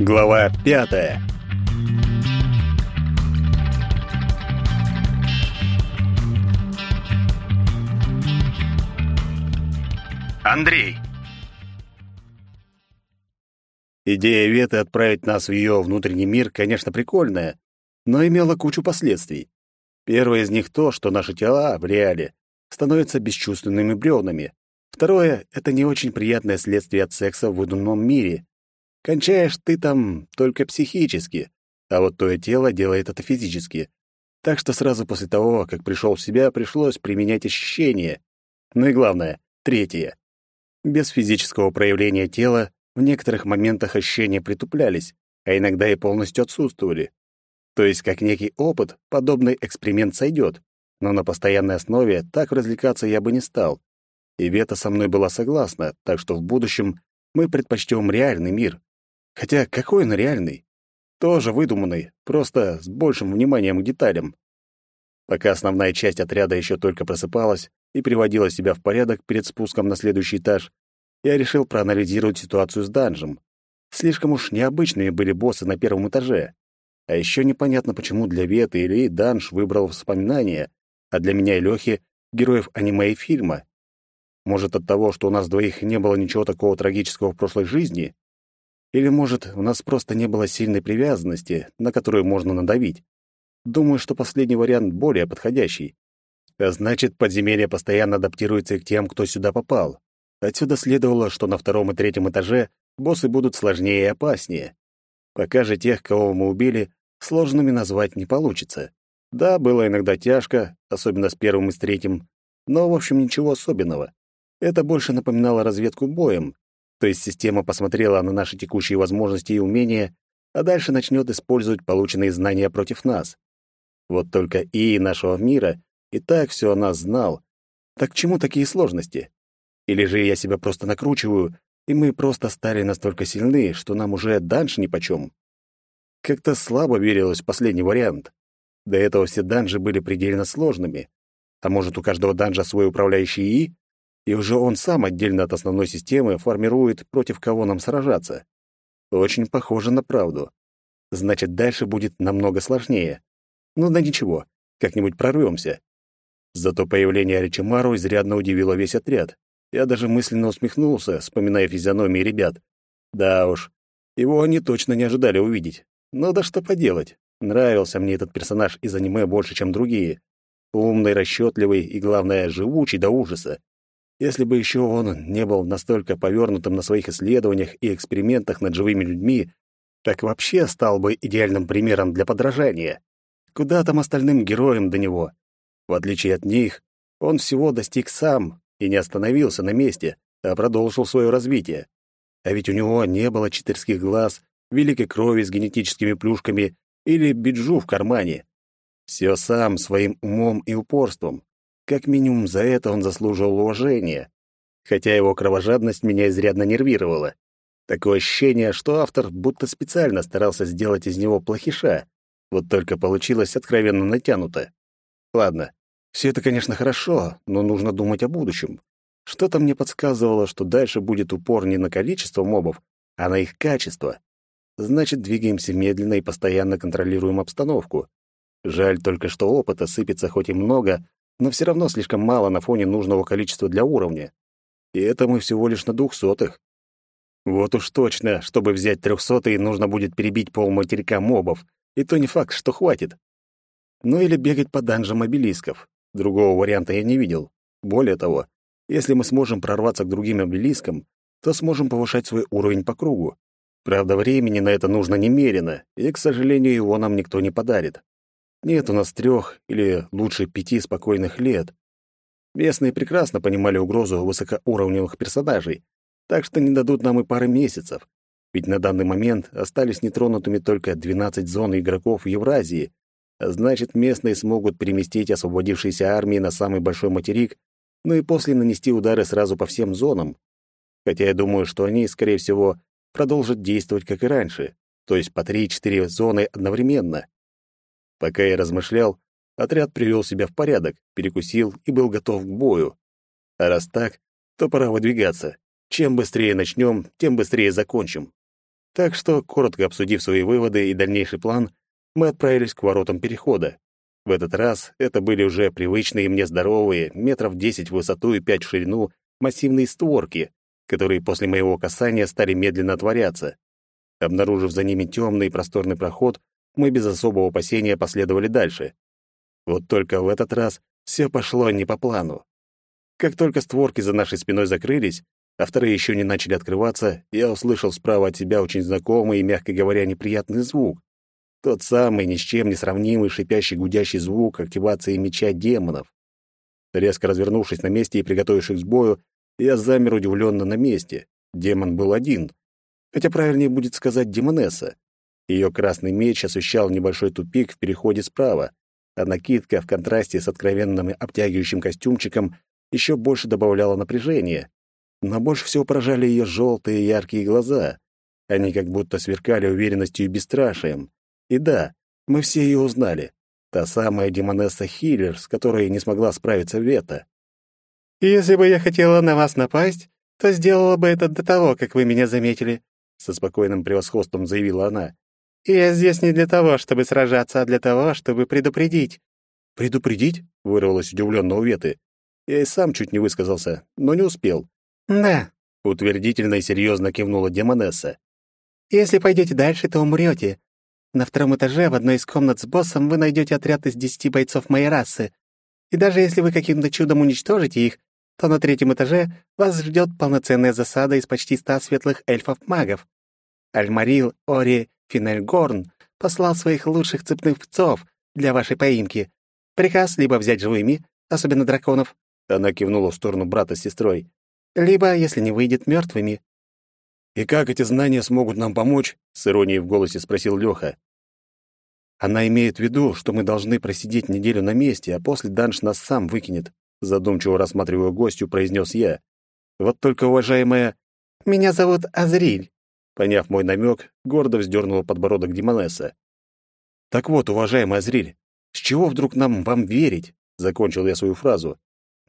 Глава пятая. Андрей. Идея Веты отправить нас в ее внутренний мир, конечно, прикольная, но имела кучу последствий. Первое из них то, что наши тела в реале становятся бесчувственными бревнами. Второе — это не очень приятное следствие от секса в выдуманном мире. Кончаешь ты там только психически, а вот твое тело делает это физически. Так что сразу после того, как пришел в себя, пришлось применять ощущения. Ну и главное, третье. Без физического проявления тела в некоторых моментах ощущения притуплялись, а иногда и полностью отсутствовали. То есть, как некий опыт, подобный эксперимент сойдет, но на постоянной основе так развлекаться я бы не стал. И Вета со мной была согласна, так что в будущем мы предпочтем реальный мир. Хотя какой он реальный? Тоже выдуманный, просто с большим вниманием к деталям. Пока основная часть отряда еще только просыпалась и приводила себя в порядок перед спуском на следующий этаж, я решил проанализировать ситуацию с данжем. Слишком уж необычными были боссы на первом этаже. А еще непонятно, почему для Веты или Данж выбрал воспоминания, а для меня и Лёхи — героев аниме и фильма. Может, от того, что у нас двоих не было ничего такого трагического в прошлой жизни? Или, может, у нас просто не было сильной привязанности, на которую можно надавить? Думаю, что последний вариант более подходящий. А значит, подземелье постоянно адаптируется к тем, кто сюда попал. Отсюда следовало, что на втором и третьем этаже боссы будут сложнее и опаснее. Пока же тех, кого мы убили, сложными назвать не получится. Да, было иногда тяжко, особенно с первым и с третьим, но, в общем, ничего особенного. Это больше напоминало разведку боем, то есть система посмотрела на наши текущие возможности и умения, а дальше начнет использовать полученные знания против нас. Вот только и нашего мира и так все о нас знал. Так к чему такие сложности? Или же я себя просто накручиваю, и мы просто стали настолько сильны, что нам уже данж нипочем? Как-то слабо верилось в последний вариант. До этого все данжи были предельно сложными. А может, у каждого данжа свой управляющий ИИ? И уже он сам отдельно от основной системы формирует, против кого нам сражаться. Очень похоже на правду. Значит, дальше будет намного сложнее. Ну да ничего, как-нибудь прорвемся. Зато появление Аричимару изрядно удивило весь отряд. Я даже мысленно усмехнулся, вспоминая физиономии ребят. Да уж, его они точно не ожидали увидеть. Но да что поделать. Нравился мне этот персонаж из аниме больше, чем другие. Умный, расчетливый и, главное, живучий до ужаса. Если бы еще он не был настолько повернутым на своих исследованиях и экспериментах над живыми людьми, так вообще стал бы идеальным примером для подражания. Куда там остальным героям до него? В отличие от них, он всего достиг сам и не остановился на месте, а продолжил свое развитие. А ведь у него не было читерских глаз, великой крови с генетическими плюшками или биджу в кармане. Все сам, своим умом и упорством. Как минимум за это он заслуживал уважения. Хотя его кровожадность меня изрядно нервировала. Такое ощущение, что автор будто специально старался сделать из него плохиша. Вот только получилось откровенно натянуто. Ладно, все это, конечно, хорошо, но нужно думать о будущем. Что-то мне подсказывало, что дальше будет упор не на количество мобов, а на их качество. Значит, двигаемся медленно и постоянно контролируем обстановку. Жаль только, что опыта сыпется хоть и много, но все равно слишком мало на фоне нужного количества для уровня. И это мы всего лишь на двухсотых. Вот уж точно, чтобы взять трехсотый, нужно будет перебить полматерика мобов, и то не факт, что хватит. Ну или бегать по данжам обелисков. Другого варианта я не видел. Более того, если мы сможем прорваться к другим обелискам, то сможем повышать свой уровень по кругу. Правда, времени на это нужно немерено, и, к сожалению, его нам никто не подарит. Нет у нас трех или лучше пяти спокойных лет. Местные прекрасно понимали угрозу высокоуровневых персонажей, так что не дадут нам и пары месяцев. Ведь на данный момент остались нетронутыми только 12 зон игроков Евразии, а значит, местные смогут переместить освободившиеся армии на самый большой материк, ну и после нанести удары сразу по всем зонам. Хотя я думаю, что они, скорее всего, продолжат действовать как и раньше, то есть по 3-4 зоны одновременно. Пока я размышлял, отряд привел себя в порядок, перекусил и был готов к бою. А раз так, то пора выдвигаться. Чем быстрее начнем, тем быстрее закончим. Так что, коротко обсудив свои выводы и дальнейший план, мы отправились к воротам перехода. В этот раз это были уже привычные мне здоровые, метров десять в высоту и пять в ширину, массивные створки, которые после моего касания стали медленно отворяться. Обнаружив за ними темный просторный проход, мы без особого опасения последовали дальше. Вот только в этот раз все пошло не по плану. Как только створки за нашей спиной закрылись, а вторые еще не начали открываться, я услышал справа от себя очень знакомый и, мягко говоря, неприятный звук. Тот самый, ни с чем не сравнимый, шипящий, гудящий звук активации меча демонов. Резко развернувшись на месте и приготовившись к бою, я замер удивленно на месте. Демон был один. Хотя правильнее будет сказать демонесса. Ее красный меч освещал небольшой тупик в переходе справа, а накидка в контрасте с откровенным обтягивающим костюмчиком еще больше добавляла напряжения. Но больше всего поражали ее желтые яркие глаза. Они как будто сверкали уверенностью и бесстрашием. И да, мы все ее узнали. Та самая демонесса Хиллер, с которой не смогла справиться Вета. «Если бы я хотела на вас напасть, то сделала бы это до того, как вы меня заметили», — со спокойным превосходством заявила она. «Я здесь не для того, чтобы сражаться, а для того, чтобы предупредить». «Предупредить?» — вырвалось удивленно у Веты. Я и сам чуть не высказался, но не успел. «Да», — утвердительно и серьезно кивнула демонесса. «Если пойдете дальше, то умрете. На втором этаже в одной из комнат с боссом вы найдете отряд из десяти бойцов моей расы. И даже если вы каким-то чудом уничтожите их, то на третьем этаже вас ждет полноценная засада из почти ста светлых эльфов-магов. Альмарил Ори Финельгорн послал своих лучших цепных пцов для вашей поимки. Приказ либо взять живыми, особенно драконов, она кивнула в сторону брата с сестрой, либо, если не выйдет, мертвыми. «И как эти знания смогут нам помочь?» — с иронией в голосе спросил Лёха. «Она имеет в виду, что мы должны просидеть неделю на месте, а после Данш нас сам выкинет», — задумчиво рассматривая гостью, произнес я. «Вот только, уважаемая...» «Меня зовут Азриль», — поняв мой намек, гордо вздернула подбородок Димонесса. «Так вот, уважаемая Азриль, с чего вдруг нам вам верить?» — закончил я свою фразу.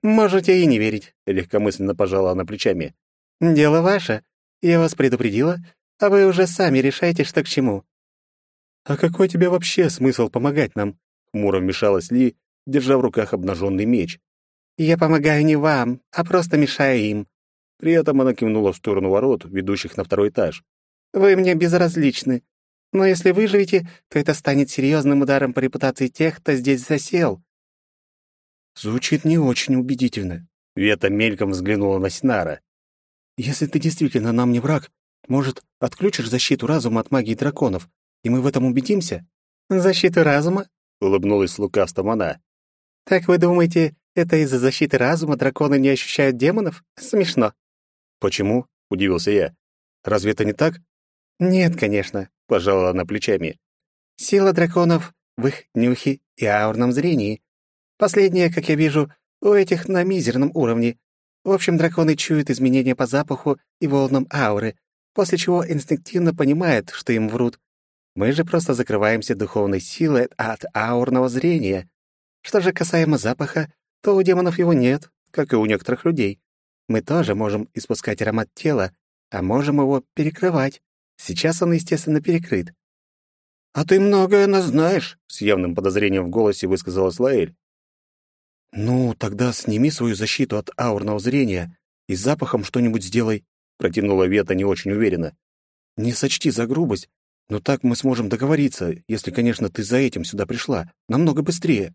«Можете и не верить», — легкомысленно пожала она плечами. «Дело ваше. Я вас предупредила, а вы уже сами решаете, что к чему». «А какой тебе вообще смысл помогать нам?» — хмуро вмешалась Ли, держа в руках обнаженный меч. «Я помогаю не вам, а просто мешаю им». При этом она кивнула в сторону ворот, ведущих на второй этаж. «Вы мне безразличны. Но если выживете, то это станет серьезным ударом по репутации тех, кто здесь засел». Звучит не очень убедительно. Вета мельком взглянула на Снара. Если ты действительно нам не враг, может, отключишь защиту разума от магии драконов, и мы в этом убедимся?» «Защиту разума?» — улыбнулась с лукавством она. «Так вы думаете, это из-за защиты разума драконы не ощущают демонов? Смешно». «Почему?» — удивился я. «Разве это не так?» «Нет, конечно», — пожала она плечами. «Сила драконов в их нюхе и аурном зрении. Последнее, как я вижу, у этих на мизерном уровне. В общем, драконы чуют изменения по запаху и волнам ауры, после чего инстинктивно понимают, что им врут. Мы же просто закрываемся духовной силой от аурного зрения. Что же касаемо запаха, то у демонов его нет, как и у некоторых людей. Мы тоже можем испускать аромат тела, а можем его перекрывать. Сейчас он, естественно, перекрыт. «А ты многое нас знаешь», — с явным подозрением в голосе высказалась Лаэль. «Ну, тогда сними свою защиту от аурного зрения и запахом что-нибудь сделай», — протянула Вета не очень уверенно. «Не сочти за грубость, но так мы сможем договориться, если, конечно, ты за этим сюда пришла. Намного быстрее».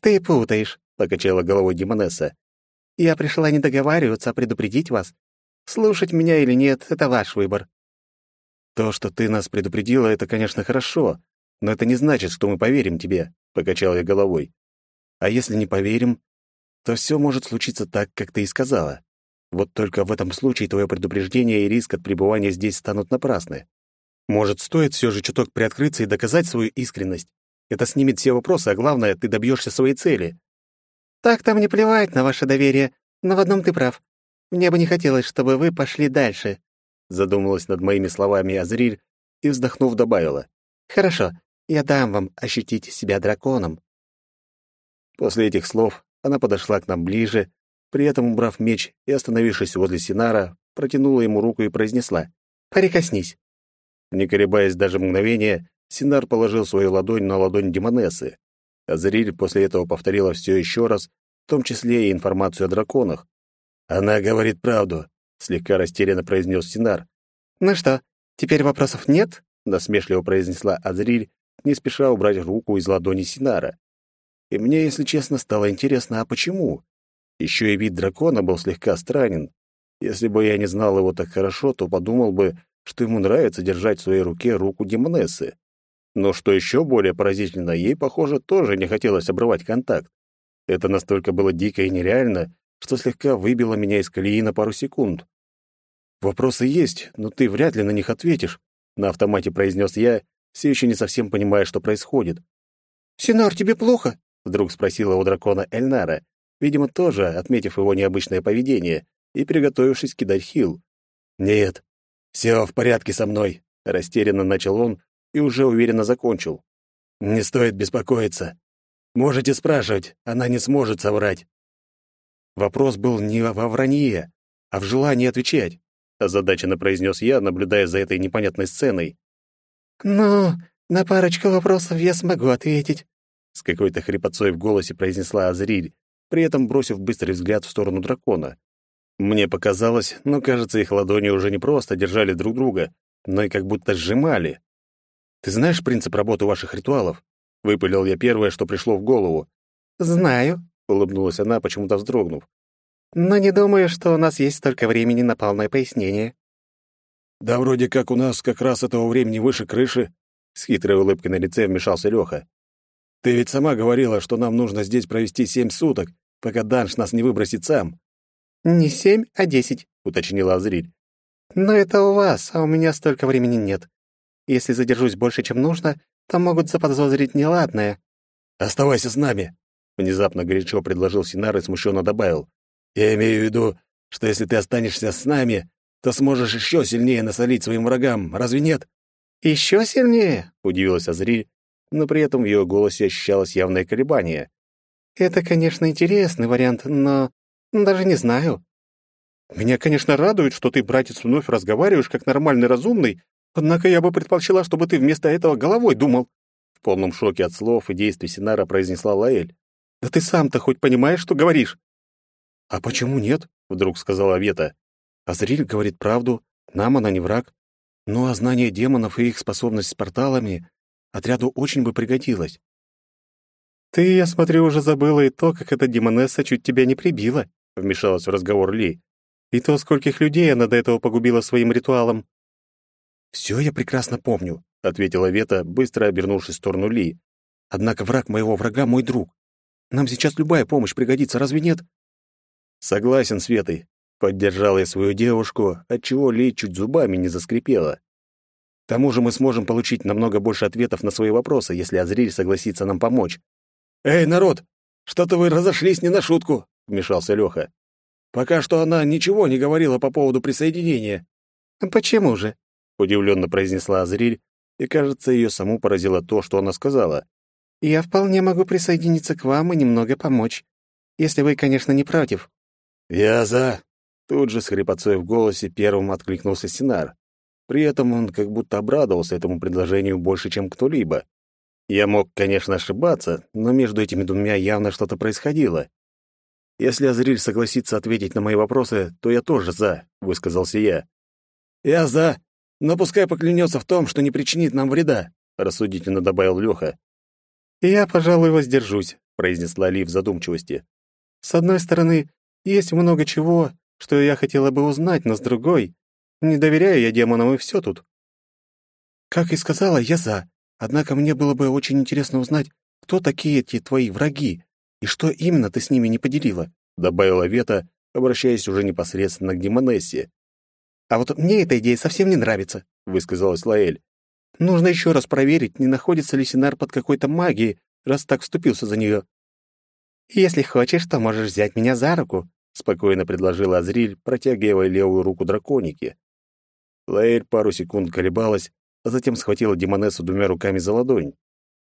«Ты путаешь», — покачала головой Демонесса. «Я пришла не договариваться, а предупредить вас. Слушать меня или нет — это ваш выбор». «То, что ты нас предупредила, это, конечно, хорошо, но это не значит, что мы поверим тебе», — покачал я головой. А если не поверим, то все может случиться так, как ты и сказала. Вот только в этом случае твое предупреждение и риск от пребывания здесь станут напрасны. Может, стоит все же чуток приоткрыться и доказать свою искренность? Это снимет все вопросы, а главное, ты добьешься своей цели. Так-то мне плевать на ваше доверие, но в одном ты прав. Мне бы не хотелось, чтобы вы пошли дальше. Задумалась над моими словами Азриль и, вздохнув, добавила. Хорошо, я дам вам ощутить себя драконом. После этих слов она подошла к нам ближе, при этом убрав меч и, остановившись возле Синара, протянула ему руку и произнесла «Прикоснись». Не колебаясь даже мгновения, Синар положил свою ладонь на ладонь Демонессы. Азриль после этого повторила все еще раз, в том числе и информацию о драконах. «Она говорит правду», — слегка растерянно произнес Синар. «Ну что, теперь вопросов нет?» — насмешливо произнесла Азриль, не спеша убрать руку из ладони Синара. И мне, если честно, стало интересно, а почему? Еще и вид дракона был слегка странен. Если бы я не знал его так хорошо, то подумал бы, что ему нравится держать в своей руке руку Демонессы. Но что еще более поразительно, ей, похоже, тоже не хотелось обрывать контакт. Это настолько было дико и нереально, что слегка выбило меня из колеи на пару секунд. «Вопросы есть, но ты вряд ли на них ответишь», — на автомате произнес я, все еще не совсем понимая, что происходит. «Синар, тебе плохо?» — вдруг спросила у дракона Эльнара, видимо, тоже отметив его необычное поведение и приготовившись кидать хил. «Нет, все в порядке со мной», — растерянно начал он, и уже уверенно закончил. «Не стоит беспокоиться. Можете спрашивать, она не сможет соврать». Вопрос был не во вранье, а в желании отвечать, озадаченно произнес я, наблюдая за этой непонятной сценой. «Ну, на парочку вопросов я смогу ответить», с какой-то хрипотцой в голосе произнесла Азриль, при этом бросив быстрый взгляд в сторону дракона. Мне показалось, но, кажется, их ладони уже не просто держали друг друга, но и как будто сжимали. Ты знаешь принцип работы ваших ритуалов? Выпалил я первое, что пришло в голову. Знаю, улыбнулась она, почему-то вздрогнув. Но не думаю, что у нас есть столько времени на полное пояснение. Да вроде как у нас как раз этого времени выше крыши, с хитрой улыбкой на лице вмешался Лёха. Ты ведь сама говорила, что нам нужно здесь провести семь суток, пока Данш нас не выбросит сам. Не семь, а десять, уточнила Азриль. Но это у вас, а у меня столько времени нет. Если задержусь больше, чем нужно, то могут заподозрить неладное». «Оставайся с нами», — внезапно горячо предложил Синар и смущенно добавил. «Я имею в виду, что если ты останешься с нами, то сможешь еще сильнее насолить своим врагам, разве нет?» «Еще сильнее?» — удивилась Азри, но при этом в ее голосе ощущалось явное колебание. «Это, конечно, интересный вариант, но даже не знаю». «Меня, конечно, радует, что ты, братец, вновь разговариваешь как нормальный разумный, Однако я бы предпочла, чтобы ты вместо этого головой думал. В полном шоке от слов и действий Синара произнесла Лаэль. Да ты сам-то хоть понимаешь, что говоришь? А почему нет? Вдруг сказала Вета. Азриль говорит правду, нам она не враг. Ну а знание демонов и их способность с порталами отряду очень бы пригодилось. «Ты, я смотрю, уже забыла и то, как эта демонесса чуть тебя не прибила», — вмешалась в разговор Ли. «И то, скольких людей она до этого погубила своим ритуалом». «Все я прекрасно помню», — ответила Вета, быстро обернувшись в сторону Ли. «Однако враг моего врага — мой друг. Нам сейчас любая помощь пригодится, разве нет?» «Согласен с Ветой», — поддержала я свою девушку, отчего Ли чуть зубами не заскрипела. «К тому же мы сможем получить намного больше ответов на свои вопросы, если Азриль согласится нам помочь». «Эй, народ, что-то вы разошлись не на шутку», — вмешался Лёха. «Пока что она ничего не говорила по поводу присоединения». «Почему же?» удивленно произнесла Азриль, и, кажется, ее саму поразило то, что она сказала. «Я вполне могу присоединиться к вам и немного помочь, если вы, конечно, не против». «Я за...» Тут же с хрипотцой в голосе первым откликнулся Синар. При этом он как будто обрадовался этому предложению больше, чем кто-либо. Я мог, конечно, ошибаться, но между этими двумя явно что-то происходило. «Если Азриль согласится ответить на мои вопросы, то я тоже за», — высказался я. «Я за», но пускай поклянется в том, что не причинит нам вреда», — рассудительно добавил Лёха. «Я, пожалуй, воздержусь», — произнесла Ли в задумчивости. «С одной стороны, есть много чего, что я хотела бы узнать, но с другой, не доверяю я демонам, и все тут». «Как и сказала, я за. Однако мне было бы очень интересно узнать, кто такие эти твои враги, и что именно ты с ними не поделила», — добавила Вета, обращаясь уже непосредственно к Демонессе. «А вот мне эта идея совсем не нравится», — высказалась Лаэль. «Нужно еще раз проверить, не находится ли Синар под какой-то магией, раз так вступился за нее». «Если хочешь, то можешь взять меня за руку», — спокойно предложила Азриль, протягивая левую руку драконики. Лаэль пару секунд колебалась, а затем схватила Демонессу двумя руками за ладонь.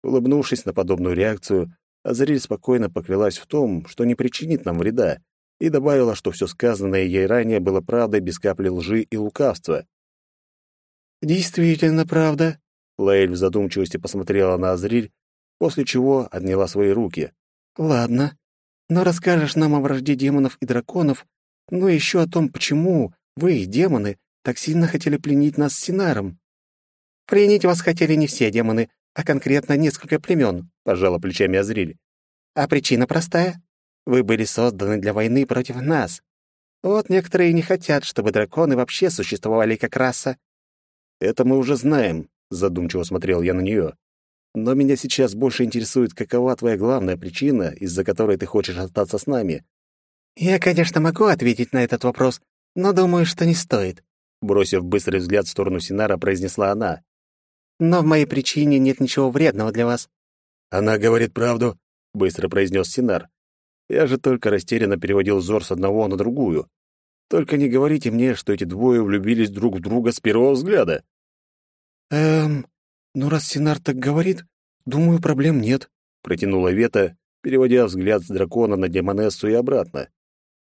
Улыбнувшись на подобную реакцию, Азриль спокойно поклялась в том, что не причинит нам вреда, и добавила, что все сказанное ей ранее было правдой без капли лжи и лукавства. «Действительно правда». Лаэль в задумчивости посмотрела на Азриль, после чего отняла свои руки. «Ладно, но расскажешь нам о вражде демонов и драконов, ну и еще о том, почему вы, демоны, так сильно хотели пленить нас с Синаром». «Пленить вас хотели не все демоны, а конкретно несколько племен», — пожала плечами Азриль. «А причина простая. Вы были созданы для войны против нас. Вот некоторые не хотят, чтобы драконы вообще существовали как раса». «Это мы уже знаем», — задумчиво смотрел я на нее. «Но меня сейчас больше интересует, какова твоя главная причина, из-за которой ты хочешь остаться с нами». «Я, конечно, могу ответить на этот вопрос, но думаю, что не стоит», — бросив быстрый взгляд в сторону Синара, произнесла она. «Но в моей причине нет ничего вредного для вас». «Она говорит правду», — быстро произнес Синар. Я же только растерянно переводил взор с одного на другую. Только не говорите мне, что эти двое влюбились друг в друга с первого взгляда. Эм, ну раз Синар так говорит, думаю, проблем нет, протянула Вета, переводя взгляд с дракона на Демонессу и обратно.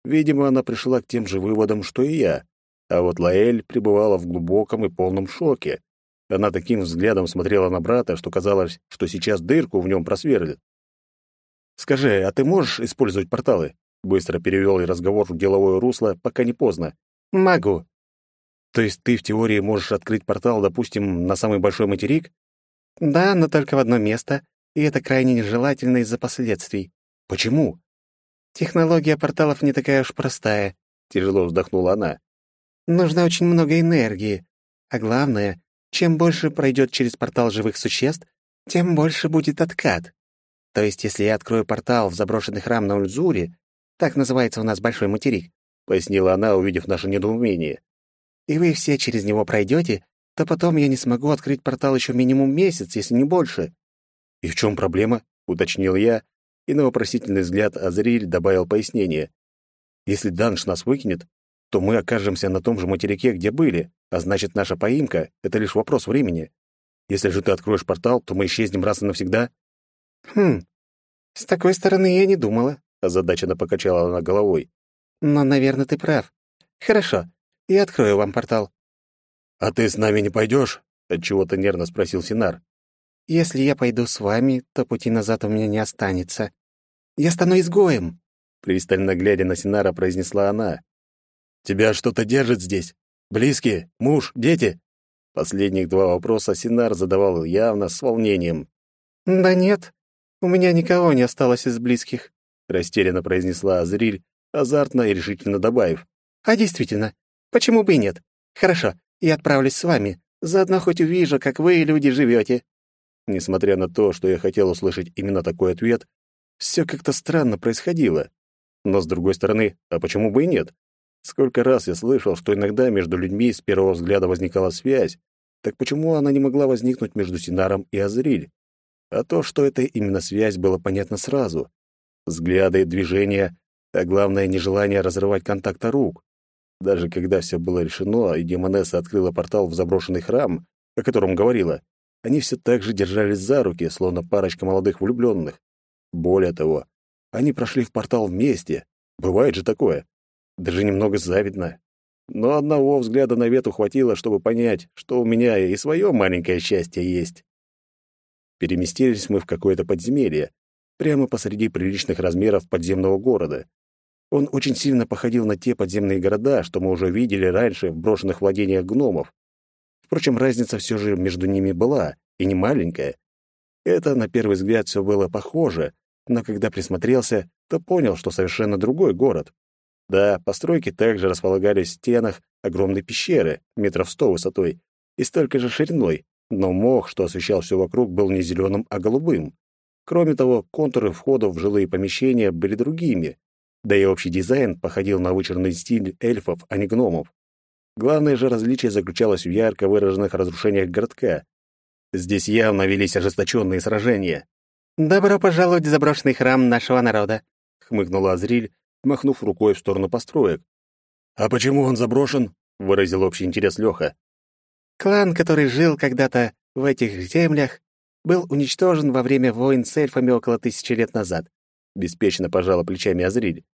Видимо, она пришла к тем же выводам, что и я. А вот Лаэль пребывала в глубоком и полном шоке. Она таким взглядом смотрела на брата, что казалось, что сейчас дырку в нем просверлит. «Скажи, а ты можешь использовать порталы?» Быстро перевел я разговор в деловое русло, пока не поздно. «Могу». «То есть ты в теории можешь открыть портал, допустим, на самый большой материк?» «Да, но только в одно место, и это крайне нежелательно из-за последствий». «Почему?» «Технология порталов не такая уж простая», — тяжело вздохнула она. «Нужно очень много энергии. А главное, чем больше пройдет через портал живых существ, тем больше будет откат. То есть, если я открою портал в заброшенный храм на Ульзуре, так называется у нас большой материк, пояснила она, увидев наше недоумение. И вы все через него пройдете, то потом я не смогу открыть портал еще минимум месяц, если не больше. И в чем проблема? уточнил я, и на вопросительный взгляд Азриль добавил пояснение. Если Данш нас выкинет, то мы окажемся на том же материке, где были, а значит, наша поимка — это лишь вопрос времени. Если же ты откроешь портал, то мы исчезнем раз и навсегда. «Хм, с такой стороны я не думала», — озадаченно покачала она головой. «Но, наверное, ты прав. Хорошо, я открою вам портал». «А ты с нами не пойдешь? отчего-то нервно спросил Синар. «Если я пойду с вами, то пути назад у меня не останется. Я стану изгоем», — пристально глядя на Синара, произнесла она. «Тебя что-то держит здесь? Близкие? Муж? Дети?» Последних два вопроса Синар задавал явно с волнением. «Да нет, «У меня никого не осталось из близких», — растерянно произнесла Азриль, азартно и решительно добавив. «А действительно, почему бы и нет? Хорошо, я отправлюсь с вами. Заодно хоть увижу, как вы, люди, живете». Несмотря на то, что я хотел услышать именно такой ответ, все как-то странно происходило. Но, с другой стороны, а почему бы и нет? Сколько раз я слышал, что иногда между людьми с первого взгляда возникала связь, так почему она не могла возникнуть между Синаром и Азриль? А то, что это именно связь, было понятно сразу. Взгляды, движения, а главное, нежелание разрывать контакта рук. Даже когда все было решено, и Демонесса открыла портал в заброшенный храм, о котором говорила, они все так же держались за руки, словно парочка молодых влюбленных. Более того, они прошли в портал вместе. Бывает же такое. Даже немного завидно. Но одного взгляда на вету хватило, чтобы понять, что у меня и свое маленькое счастье есть. Переместились мы в какое-то подземелье, прямо посреди приличных размеров подземного города. Он очень сильно походил на те подземные города, что мы уже видели раньше в брошенных владениях гномов. Впрочем, разница все же между ними была, и не маленькая. Это, на первый взгляд, все было похоже, но когда присмотрелся, то понял, что совершенно другой город. Да, постройки также располагались в стенах огромной пещеры, метров сто высотой, и столько же шириной, но мох, что освещал все вокруг, был не зеленым, а голубым. Кроме того, контуры входов в жилые помещения были другими, да и общий дизайн походил на вычурный стиль эльфов, а не гномов. Главное же различие заключалось в ярко выраженных разрушениях городка. Здесь явно велись ожесточенные сражения. «Добро пожаловать в заброшенный храм нашего народа», — хмыкнула Азриль, махнув рукой в сторону построек. «А почему он заброшен?» — выразил общий интерес Леха. Клан, который жил когда-то в этих землях, был уничтожен во время войн с эльфами около тысячи лет назад. Беспечно пожала плечами Азриль.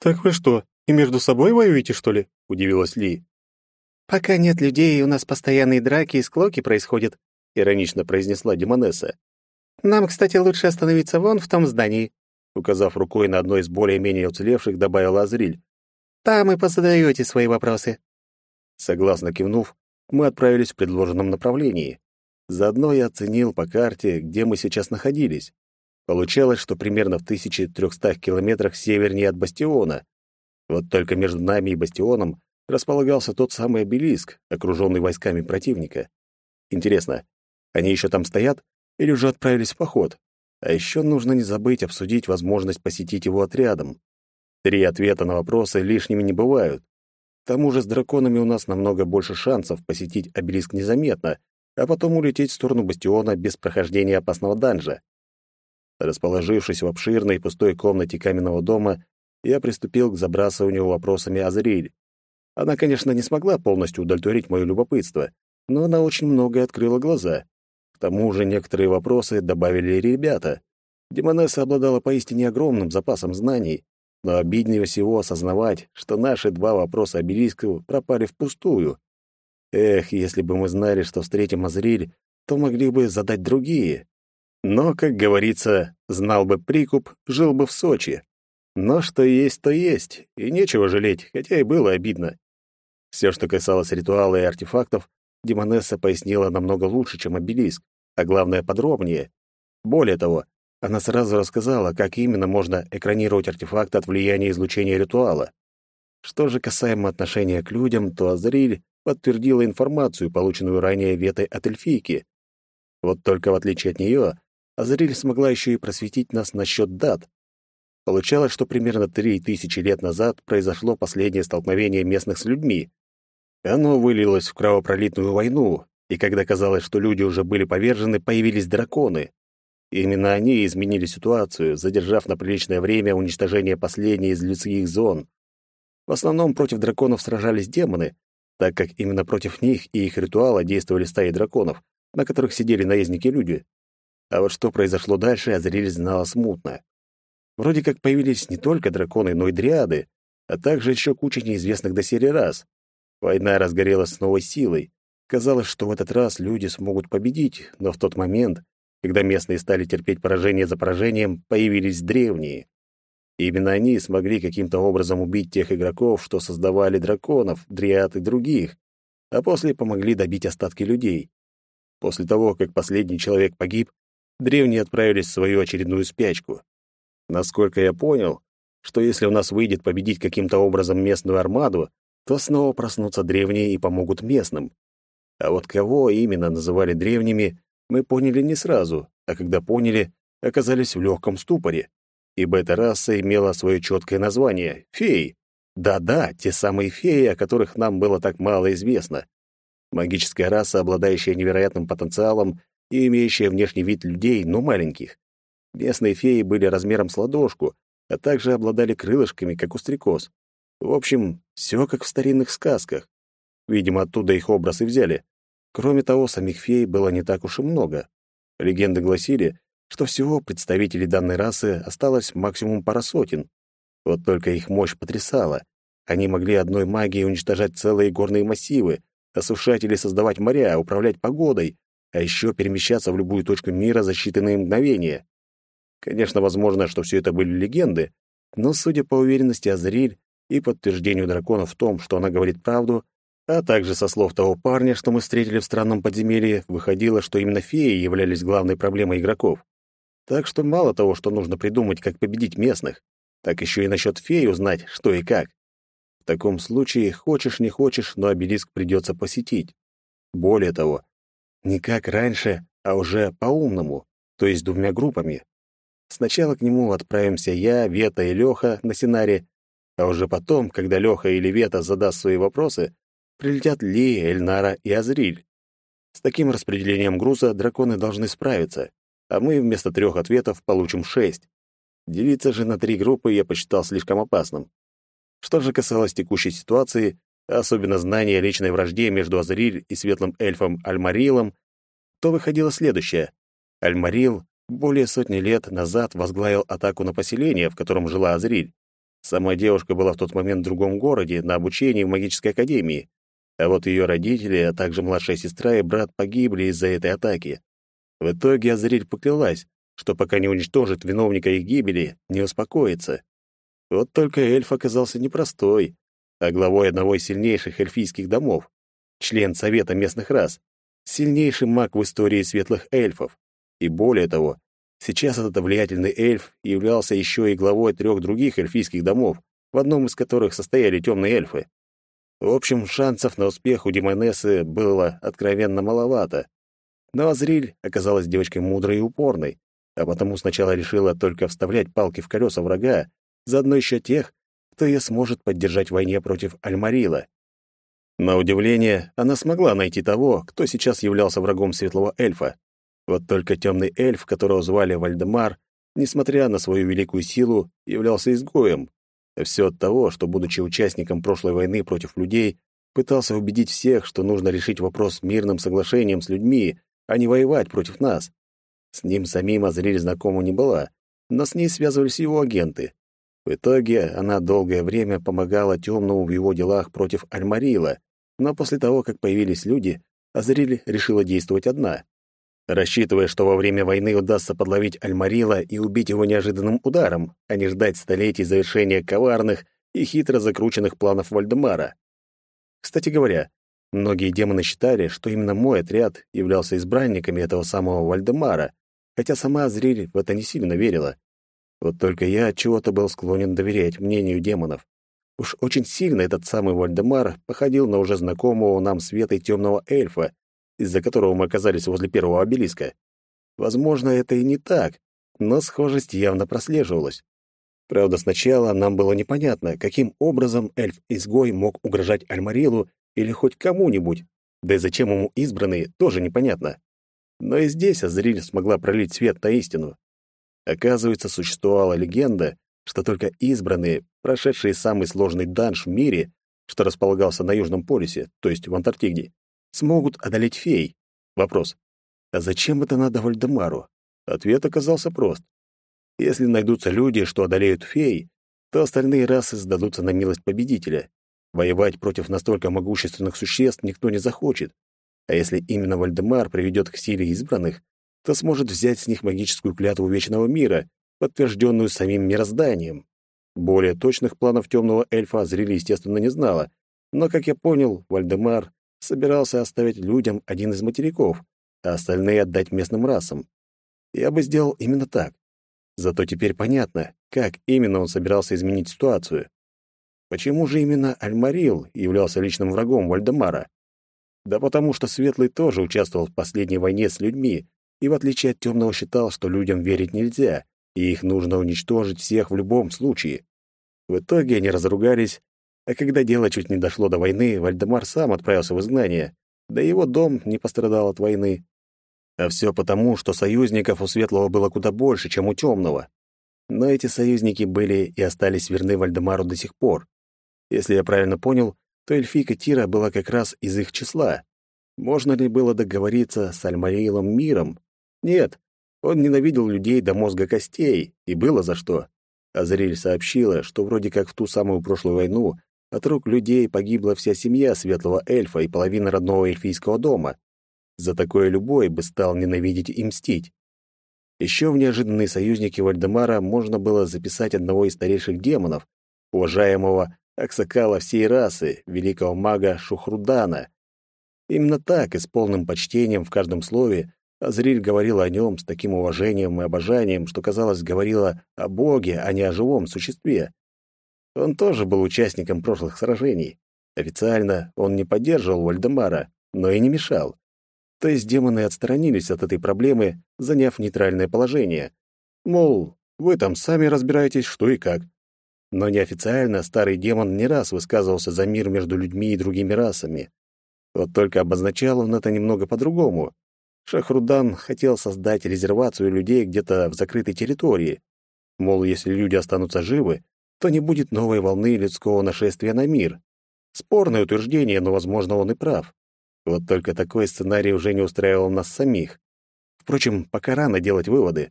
«Так вы что, и между собой воюете, что ли?» — удивилась Ли. «Пока нет людей, у нас постоянные драки и склоки происходят», — иронично произнесла Демонесса. «Нам, кстати, лучше остановиться вон в том здании», — указав рукой на одно из более-менее уцелевших, добавила Азриль. «Там и позадаете свои вопросы». Согласно кивнув, мы отправились в предложенном направлении. Заодно я оценил по карте, где мы сейчас находились. Получалось, что примерно в 1300 километрах севернее от бастиона. Вот только между нами и бастионом располагался тот самый обелиск, окруженный войсками противника. Интересно, они еще там стоят или уже отправились в поход? А еще нужно не забыть обсудить возможность посетить его отрядом. Три ответа на вопросы лишними не бывают. К тому же с драконами у нас намного больше шансов посетить обелиск незаметно, а потом улететь в сторону бастиона без прохождения опасного данжа. Расположившись в обширной пустой комнате каменного дома, я приступил к забрасыванию вопросами Азриль. Она, конечно, не смогла полностью удовлетворить мое любопытство, но она очень многое открыла глаза. К тому же некоторые вопросы добавили ребята. Демонесса обладала поистине огромным запасом знаний, но обиднее всего осознавать, что наши два вопроса обелиску пропали впустую. Эх, если бы мы знали, что встретим Азриль, то могли бы задать другие. Но, как говорится, знал бы прикуп, жил бы в Сочи. Но что есть, то есть, и нечего жалеть, хотя и было обидно. Все, что касалось ритуала и артефактов, Демонесса пояснила намного лучше, чем обелиск, а главное, подробнее. Более того, она сразу рассказала, как именно можно экранировать артефакт от влияния излучения ритуала. Что же касаемо отношения к людям, то Азриль подтвердила информацию, полученную ранее Ветой от эльфийки. Вот только в отличие от нее, Азриль смогла еще и просветить нас насчет дат. Получалось, что примерно три тысячи лет назад произошло последнее столкновение местных с людьми. Оно вылилось в кровопролитную войну, и когда казалось, что люди уже были повержены, появились драконы. Именно они изменили ситуацию, задержав на приличное время уничтожение последней из людских зон. В основном против драконов сражались демоны, так как именно против них и их ритуала действовали стаи драконов, на которых сидели наездники-люди. А вот что произошло дальше, Азриль знала смутно. Вроде как появились не только драконы, но и дриады, а также еще куча неизвестных доселе рас. Война разгорелась с новой силой. Казалось, что в этот раз люди смогут победить, но в тот момент когда местные стали терпеть поражение за поражением, появились древние. именно они смогли каким-то образом убить тех игроков, что создавали драконов, дриад и других, а после помогли добить остатки людей. После того, как последний человек погиб, древние отправились в свою очередную спячку. Насколько я понял, что если у нас выйдет победить каким-то образом местную армаду, то снова проснутся древние и помогут местным. А вот кого именно называли древними, мы поняли не сразу, а когда поняли, оказались в легком ступоре, ибо эта раса имела свое четкое название — феи. Да-да, те самые феи, о которых нам было так мало известно. Магическая раса, обладающая невероятным потенциалом и имеющая внешний вид людей, но маленьких. Местные феи были размером с ладошку, а также обладали крылышками, как у стрекоз. В общем, все как в старинных сказках. Видимо, оттуда их образ и взяли. Кроме того, самих фей было не так уж и много. Легенды гласили, что всего представителей данной расы осталось максимум пара сотен. Вот только их мощь потрясала. Они могли одной магией уничтожать целые горные массивы, осушать или создавать моря, управлять погодой, а еще перемещаться в любую точку мира за считанные мгновения. Конечно, возможно, что все это были легенды, но, судя по уверенности Азриль и подтверждению дракона в том, что она говорит правду, а также со слов того парня, что мы встретили в странном подземелье, выходило, что именно феи являлись главной проблемой игроков. Так что мало того, что нужно придумать, как победить местных, так еще и насчет феи узнать, что и как. В таком случае, хочешь не хочешь, но обелиск придется посетить. Более того, не как раньше, а уже по-умному, то есть двумя группами. Сначала к нему отправимся я, Вета и Леха на Синаре, а уже потом, когда Леха или Вета задаст свои вопросы, прилетят Ли, Эльнара и Азриль. С таким распределением груза драконы должны справиться, а мы вместо трех ответов получим шесть. Делиться же на три группы я посчитал слишком опасным. Что же касалось текущей ситуации, особенно знания о личной вражде между Азриль и светлым эльфом Альмарилом, то выходило следующее. Альмарил более сотни лет назад возглавил атаку на поселение, в котором жила Азриль. Сама девушка была в тот момент в другом городе, на обучении в магической академии. А вот ее родители, а также младшая сестра и брат погибли из-за этой атаки. В итоге Азриль поклялась, что пока не уничтожит виновника их гибели, не успокоится. Вот только эльф оказался непростой, а главой одного из сильнейших эльфийских домов, член Совета местных рас, сильнейший маг в истории светлых эльфов. И более того, сейчас этот влиятельный эльф являлся еще и главой трех других эльфийских домов, в одном из которых состояли темные эльфы. В общем, шансов на успех у Демонессы было откровенно маловато. Но Азриль оказалась девочкой мудрой и упорной, а потому сначала решила только вставлять палки в колеса врага, заодно еще тех, кто ее сможет поддержать в войне против Альмарила. На удивление, она смогла найти того, кто сейчас являлся врагом светлого эльфа. Вот только темный эльф, которого звали Вальдемар, несмотря на свою великую силу, являлся изгоем. Все от того, что, будучи участником прошлой войны против людей, пытался убедить всех, что нужно решить вопрос мирным соглашением с людьми, а не воевать против нас. С ним самим Азриль знакома не была, но с ней связывались его агенты. В итоге она долгое время помогала Темному в его делах против Альмарила, но после того, как появились люди, Азриль решила действовать одна. Рассчитывая, что во время войны удастся подловить Альмарила и убить его неожиданным ударом, а не ждать столетий завершения коварных и хитро закрученных планов Вальдемара. Кстати говоря, многие демоны считали, что именно мой отряд являлся избранниками этого самого Вальдемара, хотя сама Азриль в это не сильно верила. Вот только я отчего-то был склонен доверять мнению демонов. Уж очень сильно этот самый Вальдемар походил на уже знакомого нам света и темного эльфа, из-за которого мы оказались возле первого обелиска. Возможно, это и не так, но схожесть явно прослеживалась. Правда, сначала нам было непонятно, каким образом эльф-изгой мог угрожать Альмарилу или хоть кому-нибудь, да и зачем ему избранные, тоже непонятно. Но и здесь Азриль смогла пролить свет на истину. Оказывается, существовала легенда, что только избранные, прошедшие самый сложный данж в мире, что располагался на Южном полюсе, то есть в Антарктиде, смогут одолеть фей. Вопрос. А зачем это надо Вальдемару? Ответ оказался прост. Если найдутся люди, что одолеют фей, то остальные расы сдадутся на милость победителя. Воевать против настолько могущественных существ никто не захочет. А если именно Вальдемар приведет к силе избранных, то сможет взять с них магическую клятву Вечного Мира, подтвержденную самим мирозданием. Более точных планов темного эльфа Азриль, естественно, не знала, но, как я понял, Вальдемар собирался оставить людям один из материков, а остальные отдать местным расам. Я бы сделал именно так. Зато теперь понятно, как именно он собирался изменить ситуацию. Почему же именно Альмарил являлся личным врагом Вальдемара? Да потому что Светлый тоже участвовал в последней войне с людьми, и в отличие от темного считал, что людям верить нельзя, и их нужно уничтожить всех в любом случае. В итоге они разругались, а когда дело чуть не дошло до войны, Вальдемар сам отправился в изгнание, дабы его дом не пострадал от войны. А все потому, что союзников у Светлого было куда больше, чем у Темного. Но эти союзники были и остались верны Вальдемару до сих пор. Если я правильно понял, то эльфийка Тира была как раз из их числа. Можно ли было договориться с Альмарилом миром? Нет, он ненавидел людей до мозга костей, и было за что. Азриль сообщила, что вроде как в ту самую прошлую войну от рук людей погибла вся семья светлого эльфа и половина родного эльфийского дома. За такое любой бы стал ненавидеть и мстить. Еще в неожиданные союзники Вальдемара можно было записать одного из старейших демонов, уважаемого Аксакала всей расы, великого мага Шухрудана. Именно так и с полным почтением в каждом слове Азриль говорила о нем с таким уважением и обожанием, что, казалось, говорила о Боге, а не о живом существе. Он тоже был участником прошлых сражений. Официально он не поддерживал Вальдемара, но и не мешал. То есть демоны отстранились от этой проблемы, заняв нейтральное положение. Мол, вы там сами разбираетесь, что и как. Но неофициально старый демон не раз высказывался за мир между людьми и другими расами. Вот только обозначал он это немного по-другому. Шахрудан хотел создать резервацию людей где-то в закрытой территории. Мол, если люди останутся живы, то не будет новой волны людского нашествия на мир. Спорное утверждение, но, возможно, он и прав. Вот только такой сценарий уже не устраивал нас самих. Впрочем, пока рано делать выводы.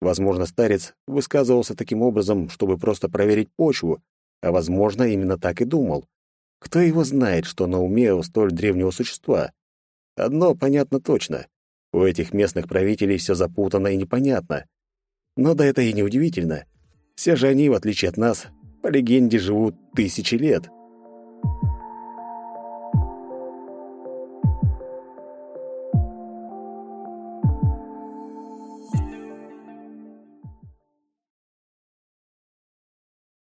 Возможно, старец высказывался таким образом, чтобы просто проверить почву, а, возможно, именно так и думал. Кто его знает, что на уме у столь древнего существа? Одно понятно точно. У этих местных правителей все запутано и непонятно. Но да это и не удивительно. Все же они, в отличие от нас, по легенде живут тысячи лет —